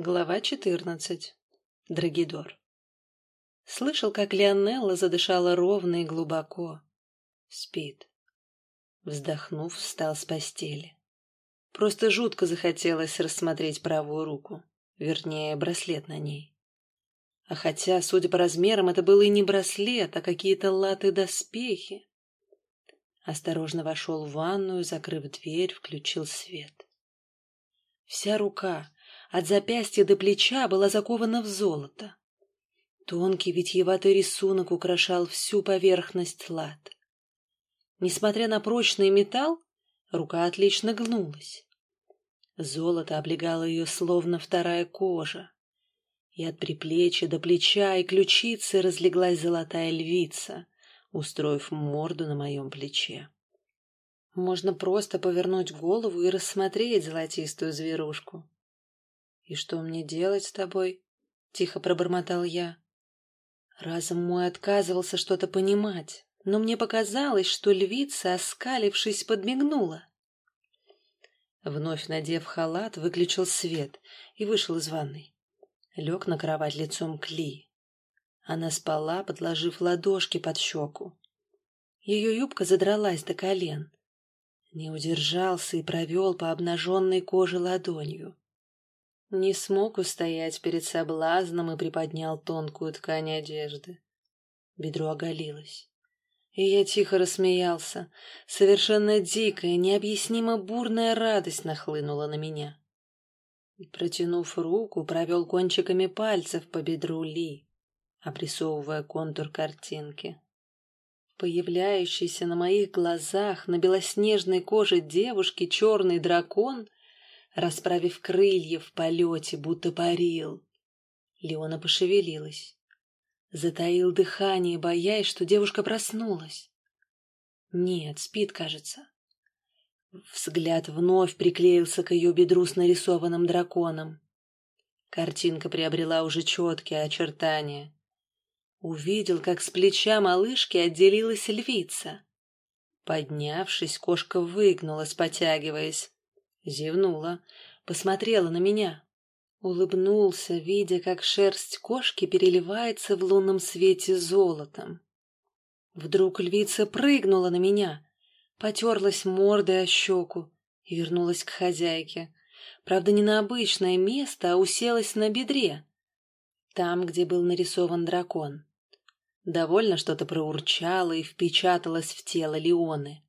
Глава 14. Драгидор. Слышал, как Леонелла задышала ровно и глубоко. Спит. Вздохнув, встал с постели. Просто жутко захотелось рассмотреть правую руку, вернее, браслет на ней. А хотя, судя по размерам, это был и не браслет, а какие-то латы-доспехи. Осторожно вошел в ванную, закрыв дверь, включил свет. Вся рука, от запястья до плеча была закована в золото. Тонкий витьеватый рисунок украшал всю поверхность лад. Несмотря на прочный металл, рука отлично гнулась. Золото облегало ее словно вторая кожа. И от приплечья до плеча и ключицы разлеглась золотая львица, устроив морду на моем плече. Можно просто повернуть голову и рассмотреть золотистую зверушку. «И что мне делать с тобой?» — тихо пробормотал я. Разум мой отказывался что-то понимать, но мне показалось, что львица, оскалившись, подмигнула. Вновь надев халат, выключил свет и вышел из ванной. Лег на кровать лицом к Ли. Она спала, подложив ладошки под щеку. Ее юбка задралась до колен. Не удержался и провел по обнаженной коже ладонью. Не смог устоять перед соблазном и приподнял тонкую ткань одежды. Бедро оголилось. И я тихо рассмеялся. Совершенно дикая, необъяснимо бурная радость нахлынула на меня. Протянув руку, провел кончиками пальцев по бедру Ли, обрисовывая контур картинки. Появляющийся на моих глазах на белоснежной коже девушки черный дракон расправив крылья в полете, будто парил. Леона пошевелилась. Затаил дыхание, боясь, что девушка проснулась. Нет, спит, кажется. Взгляд вновь приклеился к ее бедру с нарисованным драконом. Картинка приобрела уже четкие очертания. Увидел, как с плеча малышки отделилась львица. Поднявшись, кошка выгнулась, потягиваясь. Зевнула, посмотрела на меня. Улыбнулся, видя, как шерсть кошки переливается в лунном свете золотом. Вдруг львица прыгнула на меня, потерлась мордой о щеку и вернулась к хозяйке. Правда, не на обычное место, а уселась на бедре, там, где был нарисован дракон. Довольно что-то проурчало и впечаталось в тело Леоны.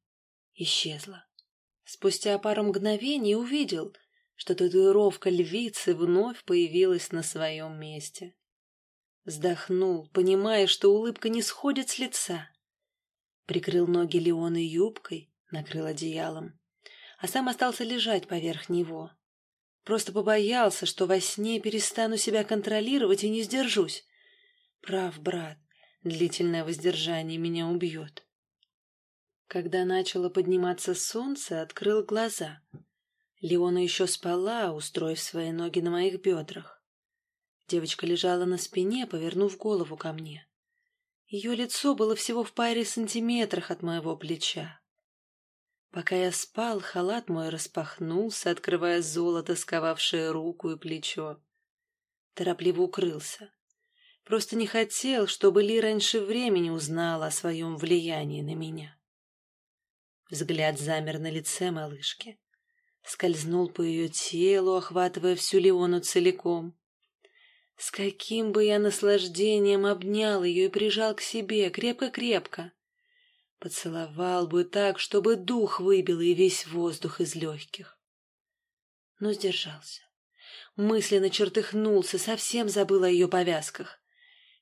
Исчезла. Спустя пару мгновений увидел, что татуировка львицы вновь появилась на своем месте. Вздохнул, понимая, что улыбка не сходит с лица. Прикрыл ноги Леоны юбкой, накрыл одеялом, а сам остался лежать поверх него. Просто побоялся, что во сне перестану себя контролировать и не сдержусь. Прав, брат, длительное воздержание меня убьет. Когда начало подниматься солнце, открыл глаза. Леона еще спала, устроив свои ноги на моих бедрах. Девочка лежала на спине, повернув голову ко мне. Ее лицо было всего в паре сантиметрах от моего плеча. Пока я спал, халат мой распахнулся, открывая золото, сковавшее руку и плечо. Торопливо укрылся. Просто не хотел, чтобы Ли раньше времени узнала о своем влиянии на меня. Взгляд замер на лице малышки. Скользнул по ее телу, охватывая всю Леону целиком. С каким бы я наслаждением обнял ее и прижал к себе крепко-крепко. Поцеловал бы так, чтобы дух выбил и весь воздух из легких. Но сдержался. Мысленно чертыхнулся, совсем забыл о ее повязках.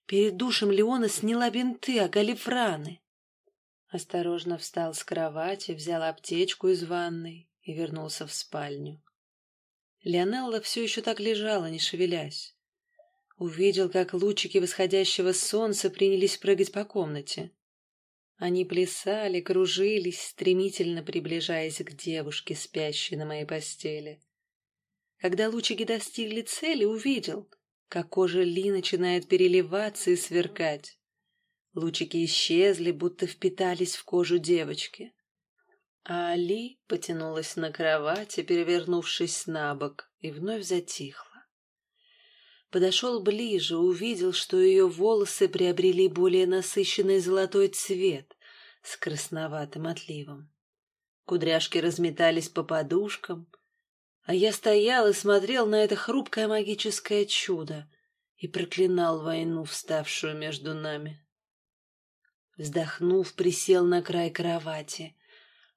Перед душем Леона сняла бинты, оголив раны. Осторожно встал с кровати, взял аптечку из ванной и вернулся в спальню. Леонелла все еще так лежала, не шевелясь. Увидел, как лучики восходящего солнца принялись прыгать по комнате. Они плясали, кружились, стремительно приближаясь к девушке, спящей на моей постели. Когда лучики достигли цели, увидел, как кожа Ли начинает переливаться и сверкать. Лучики исчезли, будто впитались в кожу девочки. А Али потянулась на кровати, перевернувшись на бок, и вновь затихла. Подошел ближе, увидел, что ее волосы приобрели более насыщенный золотой цвет с красноватым отливом. Кудряшки разметались по подушкам, а я стоял и смотрел на это хрупкое магическое чудо и проклинал войну, вставшую между нами. Вздохнув, присел на край кровати,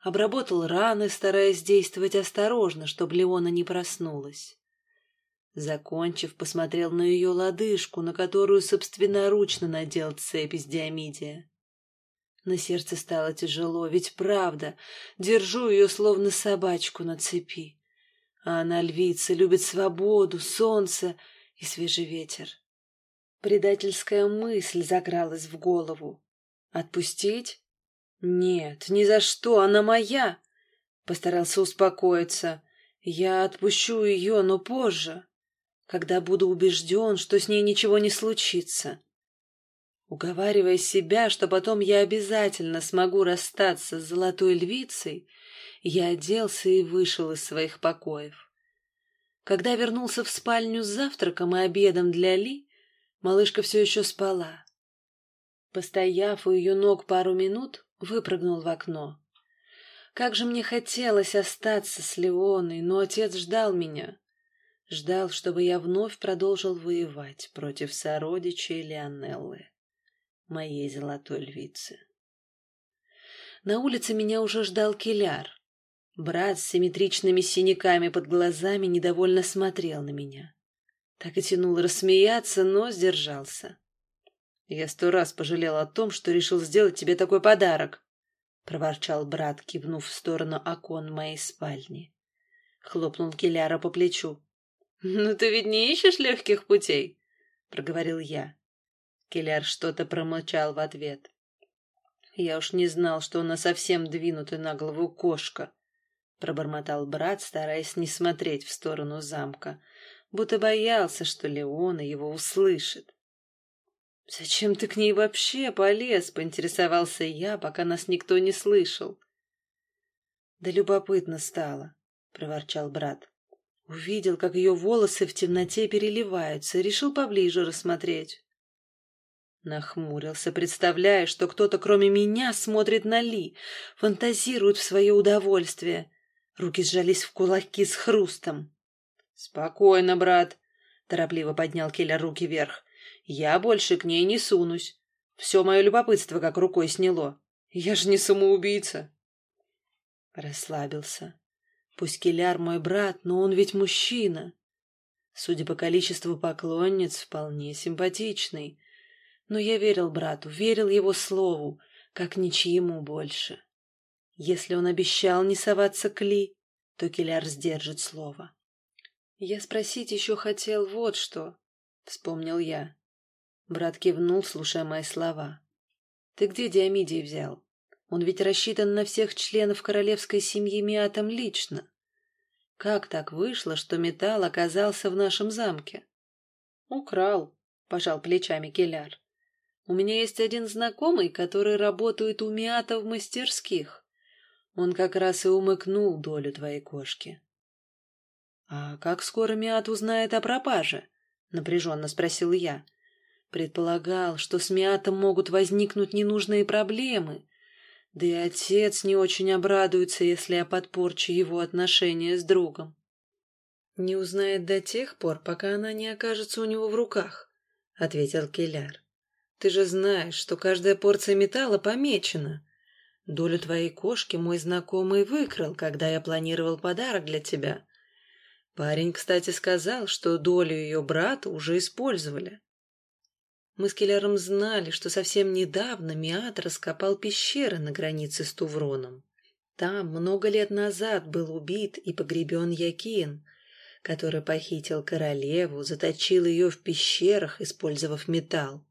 обработал раны, стараясь действовать осторожно, чтобы Леона не проснулась. Закончив, посмотрел на ее лодыжку, на которую собственноручно надел цепь из диамидия. На сердце стало тяжело, ведь правда, держу ее словно собачку на цепи. А она львица, любит свободу, солнце и свежий ветер. Предательская мысль закралась в голову. Отпустить? Нет, ни за что, она моя. Постарался успокоиться. Я отпущу ее, но позже когда буду убежден, что с ней ничего не случится. Уговаривая себя, что потом я обязательно смогу расстаться с золотой львицей, я оделся и вышел из своих покоев. Когда вернулся в спальню с завтраком и обедом для Ли, малышка все еще спала. Постояв у ее ног пару минут, выпрыгнул в окно. Как же мне хотелось остаться с Леоной, но отец ждал меня. Ждал, чтобы я вновь продолжил воевать против сородичей Леонеллы, моей золотой львицы. На улице меня уже ждал Киляр. Брат с симметричными синяками под глазами недовольно смотрел на меня. Так и тянул рассмеяться, но сдержался. «Я сто раз пожалел о том, что решил сделать тебе такой подарок», — проворчал брат, кивнув в сторону окон моей спальни. Хлопнул Киляра по плечу. «Ну ты ведь не ищешь легких путей?» — проговорил я. Келяр что-то промолчал в ответ. «Я уж не знал, что она совсем двинутая на голову кошка», — пробормотал брат, стараясь не смотреть в сторону замка, будто боялся, что Леона его услышит. «Зачем ты к ней вообще полез?» — поинтересовался я, пока нас никто не слышал. «Да любопытно стало», — проворчал брат. Увидел, как ее волосы в темноте переливаются, решил поближе рассмотреть. Нахмурился, представляя, что кто-то кроме меня смотрит на Ли, фантазирует в свое удовольствие. Руки сжались в кулаки с хрустом. «Спокойно, брат», — торопливо поднял Келя руки вверх. «Я больше к ней не сунусь. Все мое любопытство как рукой сняло. Я же не самоубийца». Расслабился. Пусть Киляр мой брат, но он ведь мужчина. Судя по количеству поклонниц, вполне симпатичный. Но я верил брату, верил его слову, как ничьему больше. Если он обещал не соваться к Ли, то Киляр сдержит слово. Я спросить еще хотел вот что, — вспомнил я. Брат кивнул, слушая мои слова. — Ты где Диамидий взял? Он ведь рассчитан на всех членов королевской семьи Миатом лично. Как так вышло, что металл оказался в нашем замке? Украл, пожал плечами Келяр. У меня есть один знакомый, который работает у Миата в мастерских. Он как раз и умыкнул долю твоей кошки. — А как скоро Миат узнает о пропаже? — напряженно спросил я. Предполагал, что с Миатом могут возникнуть ненужные проблемы, да и отец не очень обрадуется, если я подпорчу его отношения с другом. Не узнает до тех пор, пока она не окажется у него в руках, — ответил Келяр. Ты же знаешь, что каждая порция металла помечена. Долю твоей кошки мой знакомый выкрал, когда я планировал подарок для тебя. Парень, кстати, сказал, что долю ее брата уже использовали. Мы с Келлером знали, что совсем недавно Миат раскопал пещеры на границе с Тувроном. Там много лет назад был убит и погребен Якин, который похитил королеву, заточил ее в пещерах, использовав металл.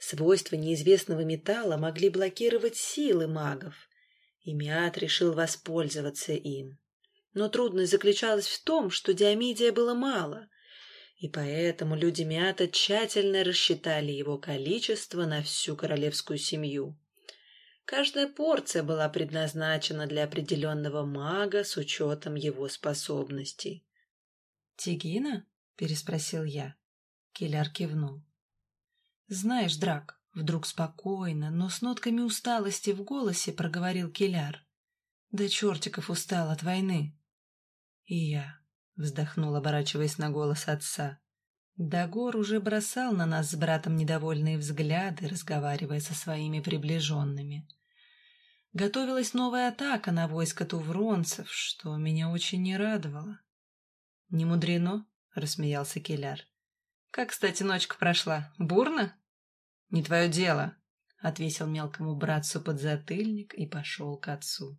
Свойства неизвестного металла могли блокировать силы магов, и Миат решил воспользоваться им. Но трудность заключалась в том, что диамидия было мало, и поэтому люди Мята тщательно рассчитали его количество на всю королевскую семью. Каждая порция была предназначена для определенного мага с учетом его способностей. «Тигина?» — переспросил я. Келяр кивнул. «Знаешь, Драк, вдруг спокойно, но с нотками усталости в голосе проговорил Келяр. Да чертиков устал от войны». «И я», — вздохнул, оборачиваясь на голос отца. Дагор уже бросал на нас с братом недовольные взгляды, разговаривая со своими приближенными. Готовилась новая атака на войско тувронцев, что меня очень не радовало. — Не мудрено, — рассмеялся Келяр. — Как, кстати, ночка прошла? Бурно? — Не твое дело, — отвесил мелкому братцу подзатыльник и пошел к отцу.